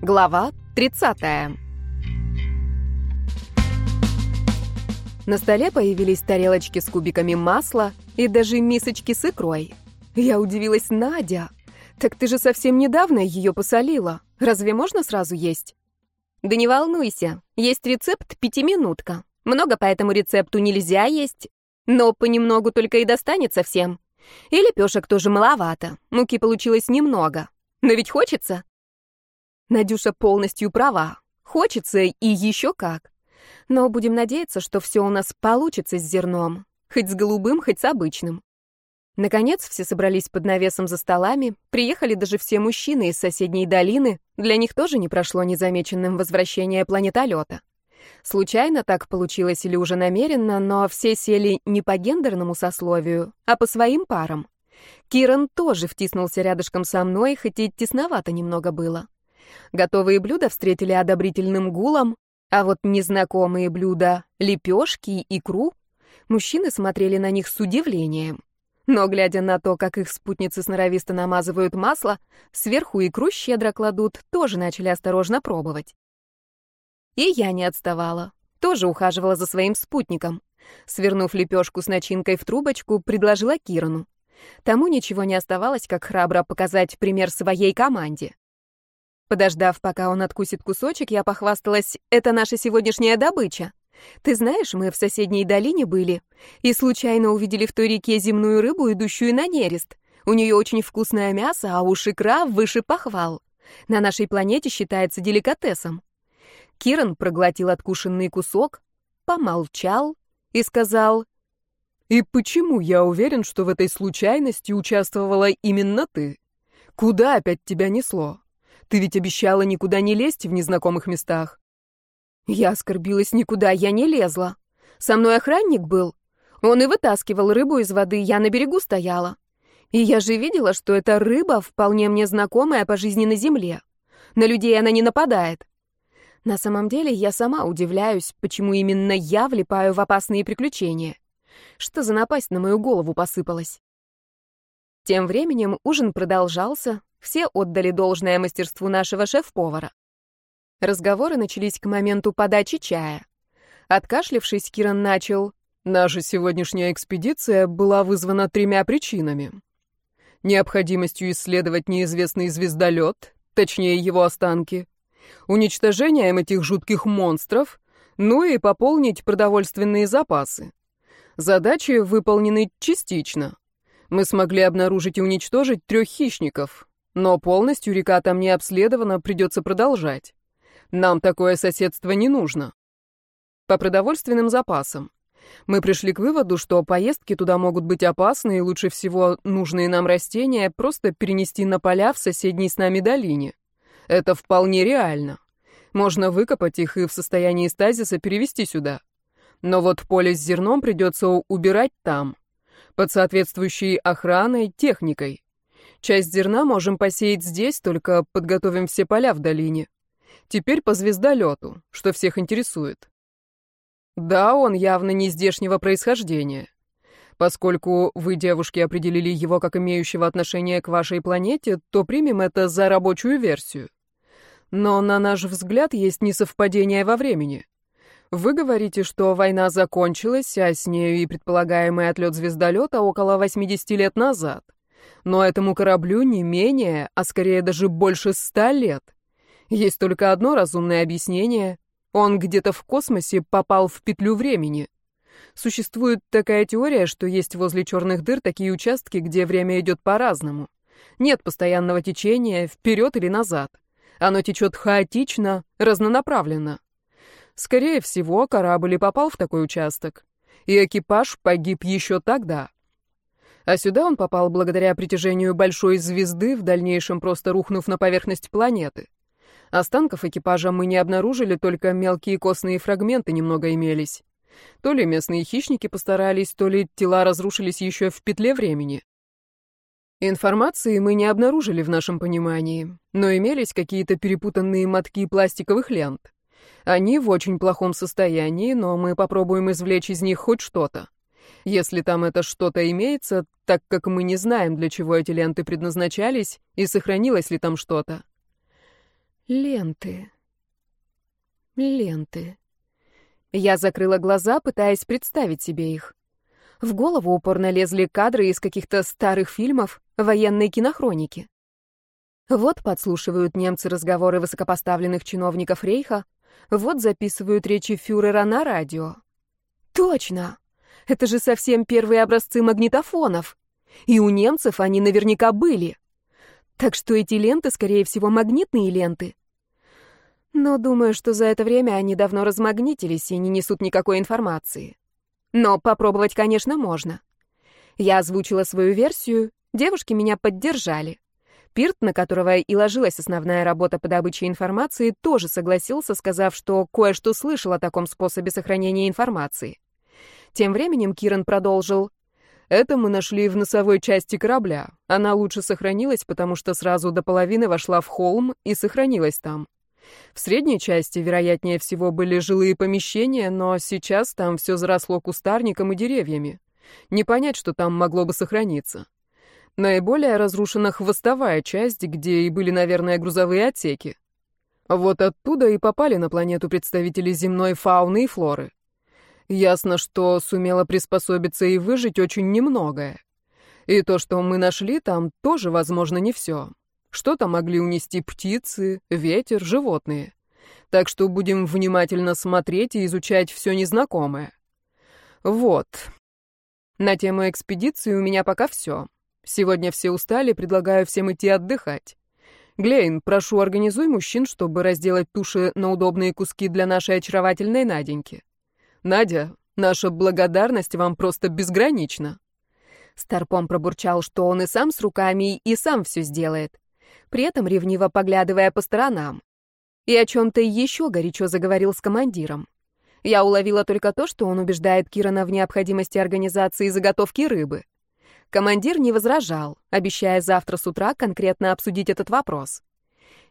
Глава 30. На столе появились тарелочки с кубиками масла и даже мисочки с икрой. Я удивилась, Надя. Так ты же совсем недавно ее посолила. Разве можно сразу есть? Да не волнуйся, есть рецепт пятиминутка. Много по этому рецепту нельзя есть, но понемногу только и достанется всем. И лепешек тоже маловато, муки получилось немного. Но ведь хочется. Надюша полностью права. Хочется и еще как. Но будем надеяться, что все у нас получится с зерном. Хоть с голубым, хоть с обычным. Наконец, все собрались под навесом за столами, приехали даже все мужчины из соседней долины, для них тоже не прошло незамеченным возвращение планетолета. Случайно так получилось или уже намеренно, но все сели не по гендерному сословию, а по своим парам. Киран тоже втиснулся рядышком со мной, хоть и тесновато немного было. Готовые блюда встретили одобрительным гулом, а вот незнакомые блюда, лепешки и икру, мужчины смотрели на них с удивлением. Но, глядя на то, как их спутницы сноровисто намазывают масло, сверху икру щедро кладут, тоже начали осторожно пробовать. И я не отставала, тоже ухаживала за своим спутником. Свернув лепешку с начинкой в трубочку, предложила Кирану. Тому ничего не оставалось, как храбро показать пример своей команде. Подождав, пока он откусит кусочек, я похвасталась, это наша сегодняшняя добыча. Ты знаешь, мы в соседней долине были и случайно увидели в той реке земную рыбу, идущую на нерест. У нее очень вкусное мясо, а уж икра выше похвал. На нашей планете считается деликатесом. Киран проглотил откушенный кусок, помолчал и сказал, «И почему я уверен, что в этой случайности участвовала именно ты? Куда опять тебя несло? Ты ведь обещала никуда не лезть в незнакомых местах. Я оскорбилась никуда, я не лезла. Со мной охранник был. Он и вытаскивал рыбу из воды, я на берегу стояла. И я же видела, что эта рыба вполне мне знакомая по жизни на земле. На людей она не нападает. На самом деле я сама удивляюсь, почему именно я влипаю в опасные приключения. Что за напасть на мою голову посыпалась? Тем временем ужин продолжался, все отдали должное мастерству нашего шеф-повара. Разговоры начались к моменту подачи чая. Откашлившись, Киран начал. «Наша сегодняшняя экспедиция была вызвана тремя причинами. Необходимостью исследовать неизвестный звездолет, точнее его останки, уничтожением этих жутких монстров, ну и пополнить продовольственные запасы. Задачи выполнены частично. Мы смогли обнаружить и уничтожить трех хищников, но полностью река там не обследована, придется продолжать. Нам такое соседство не нужно. По продовольственным запасам. Мы пришли к выводу, что поездки туда могут быть опасны, и лучше всего нужные нам растения просто перенести на поля в соседней с нами долине. Это вполне реально. Можно выкопать их и в состоянии стазиса перевести сюда. Но вот поле с зерном придется убирать там, под соответствующей охраной, техникой. Часть зерна можем посеять здесь, только подготовим все поля в долине. Теперь по звездолету, что всех интересует. Да, он явно не здешнего происхождения. Поскольку вы, девушки, определили его как имеющего отношение к вашей планете, то примем это за рабочую версию. Но на наш взгляд есть несовпадение во времени. Вы говорите, что война закончилась, а с нею и предполагаемый отлет звездолета около 80 лет назад. Но этому кораблю не менее, а скорее даже больше ста лет. Есть только одно разумное объяснение. Он где-то в космосе попал в петлю времени. Существует такая теория, что есть возле черных дыр такие участки, где время идет по-разному. Нет постоянного течения, вперед или назад. Оно течет хаотично, разнонаправленно. Скорее всего, корабль и попал в такой участок. И экипаж погиб еще тогда. А сюда он попал благодаря притяжению большой звезды, в дальнейшем просто рухнув на поверхность планеты. Останков экипажа мы не обнаружили, только мелкие костные фрагменты немного имелись. То ли местные хищники постарались, то ли тела разрушились еще в петле времени. Информации мы не обнаружили в нашем понимании, но имелись какие-то перепутанные мотки пластиковых лент. Они в очень плохом состоянии, но мы попробуем извлечь из них хоть что-то. Если там это что-то имеется, так как мы не знаем, для чего эти ленты предназначались, и сохранилось ли там что-то. Ленты. Ленты. Я закрыла глаза, пытаясь представить себе их. В голову упорно лезли кадры из каких-то старых фильмов военной кинохроники. Вот подслушивают немцы разговоры высокопоставленных чиновников Рейха, вот записывают речи фюрера на радио. Точно! Это же совсем первые образцы магнитофонов. И у немцев они наверняка были. Так что эти ленты, скорее всего, магнитные ленты. Но думаю, что за это время они давно размагнитились и не несут никакой информации. Но попробовать, конечно, можно. Я озвучила свою версию, девушки меня поддержали. Пирт, на которого и ложилась основная работа по добыче информации, тоже согласился, сказав, что кое-что слышал о таком способе сохранения информации. Тем временем Киран продолжил. «Это мы нашли в носовой части корабля. Она лучше сохранилась, потому что сразу до половины вошла в холм и сохранилась там. В средней части, вероятнее всего, были жилые помещения, но сейчас там все заросло кустарником и деревьями. Не понять, что там могло бы сохраниться. Наиболее разрушена хвостовая часть, где и были, наверное, грузовые отсеки. Вот оттуда и попали на планету представители земной фауны и флоры. Ясно, что сумело приспособиться и выжить очень немногое. И то, что мы нашли там, тоже, возможно, не все. Что-то могли унести птицы, ветер, животные. Так что будем внимательно смотреть и изучать все незнакомое. Вот. На тему экспедиции у меня пока все. Сегодня все устали, предлагаю всем идти отдыхать. Глейн, прошу, организуй мужчин, чтобы разделать туши на удобные куски для нашей очаровательной Наденьки. Надя, наша благодарность вам просто безгранична. Старпом пробурчал, что он и сам с руками, и сам все сделает при этом ревниво поглядывая по сторонам. И о чем-то еще горячо заговорил с командиром. Я уловила только то, что он убеждает Кирана в необходимости организации заготовки рыбы. Командир не возражал, обещая завтра с утра конкретно обсудить этот вопрос.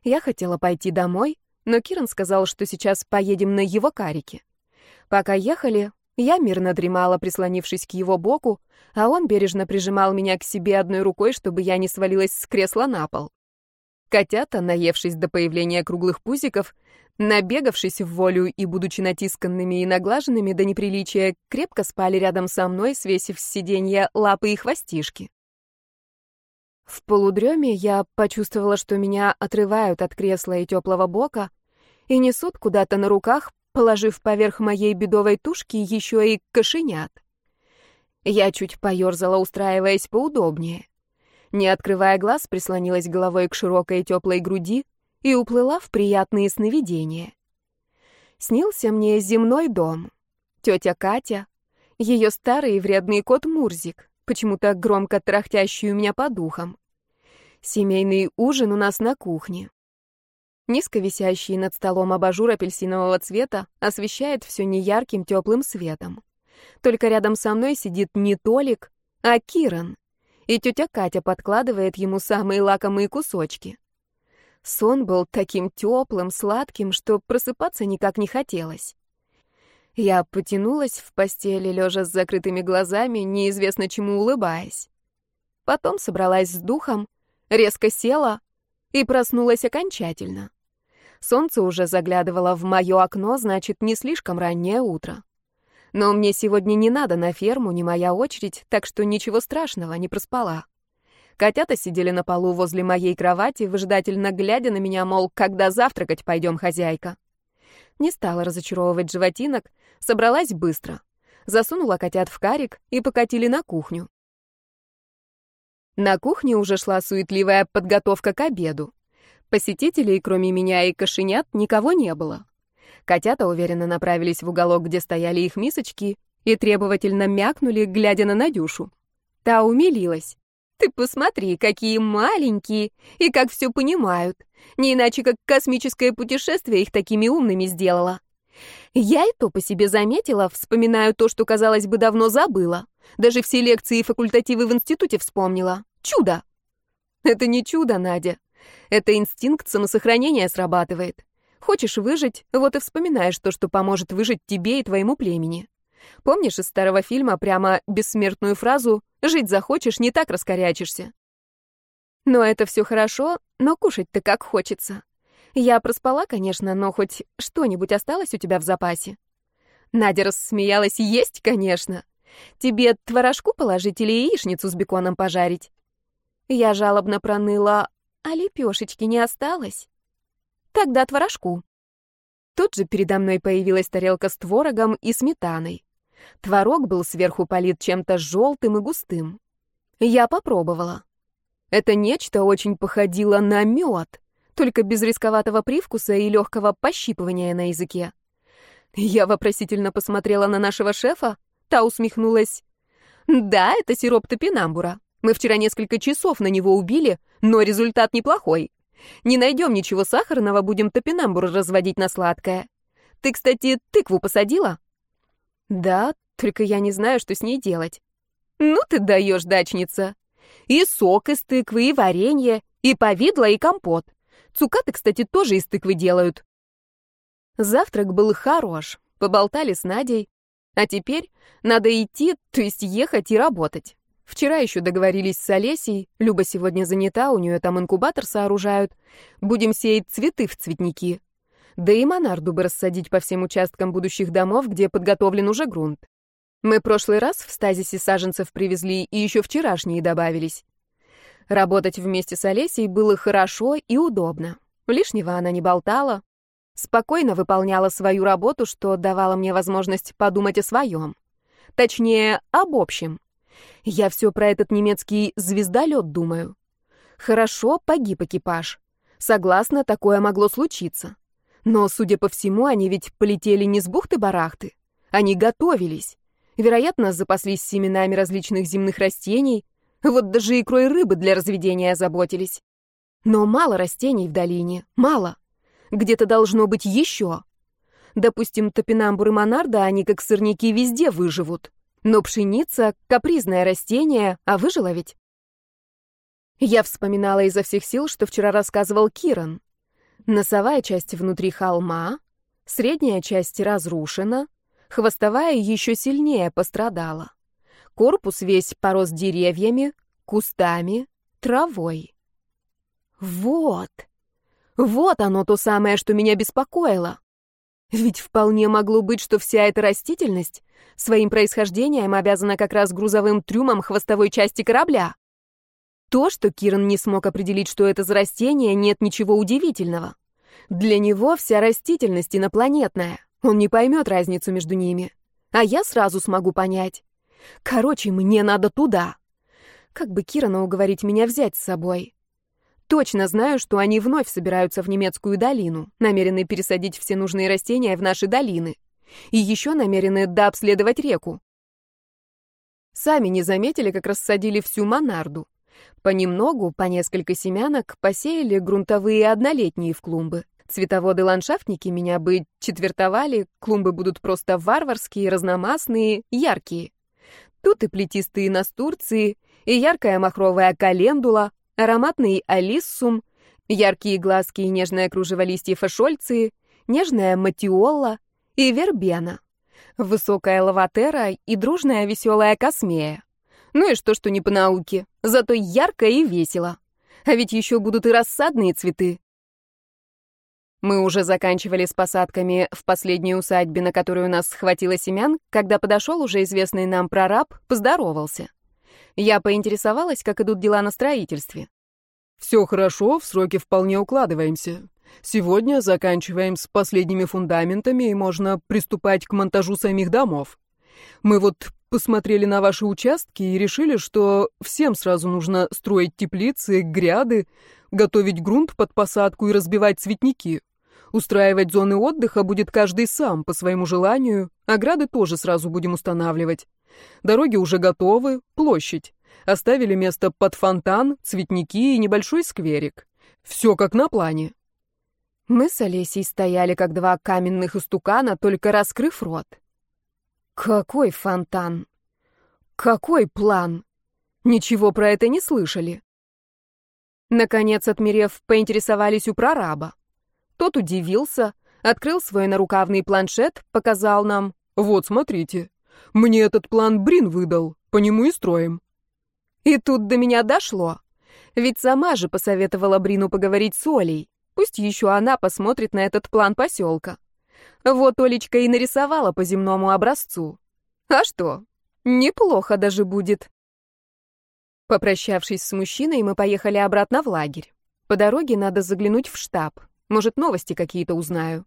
Я хотела пойти домой, но Киран сказал, что сейчас поедем на его карике. Пока ехали, я мирно дремала, прислонившись к его боку, а он бережно прижимал меня к себе одной рукой, чтобы я не свалилась с кресла на пол. Котята, наевшись до появления круглых пузиков, набегавшись в волю и будучи натисканными и наглаженными до неприличия, крепко спали рядом со мной, свесив с сиденья лапы и хвостишки. В полудреме я почувствовала, что меня отрывают от кресла и теплого бока и несут куда-то на руках, положив поверх моей бедовой тушки еще и кошенят. Я чуть поерзала, устраиваясь поудобнее не открывая глаз, прислонилась головой к широкой теплой груди и уплыла в приятные сновидения. Снился мне земной дом, тетя Катя, ее старый вредный кот Мурзик, почему-то громко трахтящий у меня по духам. Семейный ужин у нас на кухне. Низко висящий над столом абажур апельсинового цвета освещает все неярким теплым светом. Только рядом со мной сидит не Толик, а Киран и тетя Катя подкладывает ему самые лакомые кусочки. Сон был таким теплым, сладким, что просыпаться никак не хотелось. Я потянулась в постели, лежа с закрытыми глазами, неизвестно чему улыбаясь. Потом собралась с духом, резко села и проснулась окончательно. Солнце уже заглядывало в мое окно, значит, не слишком раннее утро. Но мне сегодня не надо на ферму, не моя очередь, так что ничего страшного, не проспала. Котята сидели на полу возле моей кровати, выжидательно глядя на меня, мол, когда завтракать пойдем, хозяйка. Не стала разочаровывать животинок, собралась быстро. Засунула котят в карик и покатили на кухню. На кухне уже шла суетливая подготовка к обеду. Посетителей, кроме меня и кошенят, никого не было. Котята уверенно направились в уголок, где стояли их мисочки, и требовательно мякнули, глядя на Надюшу. Та умилилась. «Ты посмотри, какие маленькие, и как все понимают. Не иначе, как космическое путешествие их такими умными сделало». Я и то по себе заметила, вспоминаю то, что, казалось бы, давно забыла. Даже все лекции и факультативы в институте вспомнила. Чудо! Это не чудо, Надя. Это инстинкт самосохранения срабатывает. Хочешь выжить, вот и вспоминаешь то, что поможет выжить тебе и твоему племени. Помнишь из старого фильма прямо бессмертную фразу «Жить захочешь, не так раскорячишься». Но это все хорошо, но кушать-то как хочется. Я проспала, конечно, но хоть что-нибудь осталось у тебя в запасе? Надя рассмеялась. Есть, конечно. Тебе творожку положить или яичницу с беконом пожарить? Я жалобно проныла. А лепешечки не осталось? Тогда творожку. Тут же передо мной появилась тарелка с творогом и сметаной. Творог был сверху полит чем-то желтым и густым. Я попробовала. Это нечто очень походило на мед, только без рисковатого привкуса и легкого пощипывания на языке. Я вопросительно посмотрела на нашего шефа, та усмехнулась. «Да, это сироп топинамбура. Мы вчера несколько часов на него убили, но результат неплохой. Не найдем ничего сахарного, будем топинамбур разводить на сладкое. Ты, кстати, тыкву посадила?» «Да, только я не знаю, что с ней делать». «Ну ты даешь, дачница. И сок из тыквы, и варенье, и повидло, и компот. Цукаты, кстати, тоже из тыквы делают. Завтрак был хорош, поболтали с Надей. А теперь надо идти, то есть ехать и работать. Вчера еще договорились с Олесей, Люба сегодня занята, у нее там инкубатор сооружают. Будем сеять цветы в цветники. Да и монарду бы рассадить по всем участкам будущих домов, где подготовлен уже грунт. Мы прошлый раз в стазисе саженцев привезли, и еще вчерашние добавились. Работать вместе с Олесей было хорошо и удобно. Лишнего она не болтала, спокойно выполняла свою работу, что давало мне возможность подумать о своем. Точнее, об общем. Я все про этот немецкий звездолет думаю. Хорошо, погиб экипаж. Согласна, такое могло случиться. Но, судя по всему, они ведь полетели не с бухты-барахты. Они готовились. Вероятно, запаслись семенами различных земных растений, вот даже икрой рыбы для разведения озаботились. Но мало растений в долине, мало. Где-то должно быть еще. Допустим, топинамбур и монарда, они как сорняки везде выживут. Но пшеница — капризное растение, а выжила ведь. Я вспоминала изо всех сил, что вчера рассказывал Киран. Носовая часть внутри холма, средняя часть разрушена, хвостовая еще сильнее пострадала. Корпус весь порос деревьями, кустами, травой. Вот. Вот оно то самое, что меня беспокоило. Ведь вполне могло быть, что вся эта растительность своим происхождением обязана как раз грузовым трюмом хвостовой части корабля. То, что Киран не смог определить, что это за растение, нет ничего удивительного. Для него вся растительность инопланетная. Он не поймет разницу между ними. А я сразу смогу понять. Короче, мне надо туда. Как бы Кирана уговорить меня взять с собой? Точно знаю, что они вновь собираются в немецкую долину, намерены пересадить все нужные растения в наши долины. И еще намерены дообследовать реку. Сами не заметили, как рассадили всю монарду. Понемногу, по несколько семянок, посеяли грунтовые однолетние в клумбы. Цветоводы-ландшафтники меня бы четвертовали, клумбы будут просто варварские, разномастные, яркие. Тут и плетистые настурции, и яркая махровая календула, ароматный алиссум, яркие глазки и нежное кружево листьев эшольции, нежная матиола и вербена, высокая лаватера и дружная веселая космея. Ну и что, что не по науке, зато ярко и весело. А ведь еще будут и рассадные цветы. Мы уже заканчивали с посадками в последней усадьбе, на которую нас схватила семян, когда подошел уже известный нам прораб, поздоровался. Я поинтересовалась, как идут дела на строительстве. «Все хорошо, в сроки вполне укладываемся. Сегодня заканчиваем с последними фундаментами, и можно приступать к монтажу самих домов. Мы вот посмотрели на ваши участки и решили, что всем сразу нужно строить теплицы, гряды, готовить грунт под посадку и разбивать цветники. Устраивать зоны отдыха будет каждый сам, по своему желанию. Ограды тоже сразу будем устанавливать. Дороги уже готовы, площадь. Оставили место под фонтан, цветники и небольшой скверик. Все как на плане. Мы с Олесей стояли, как два каменных истукана, только раскрыв рот. Какой фонтан? Какой план? Ничего про это не слышали. Наконец, отмерев, поинтересовались у прораба. Тот удивился, открыл свой нарукавный планшет, показал нам. «Вот, смотрите. Мне этот план Брин выдал. По нему и строим». И тут до меня дошло. Ведь сама же посоветовала Брину поговорить с Олей. Пусть еще она посмотрит на этот план поселка. Вот Олечка и нарисовала по земному образцу. А что? Неплохо даже будет. Попрощавшись с мужчиной, мы поехали обратно в лагерь. По дороге надо заглянуть в штаб. Может, новости какие-то узнаю.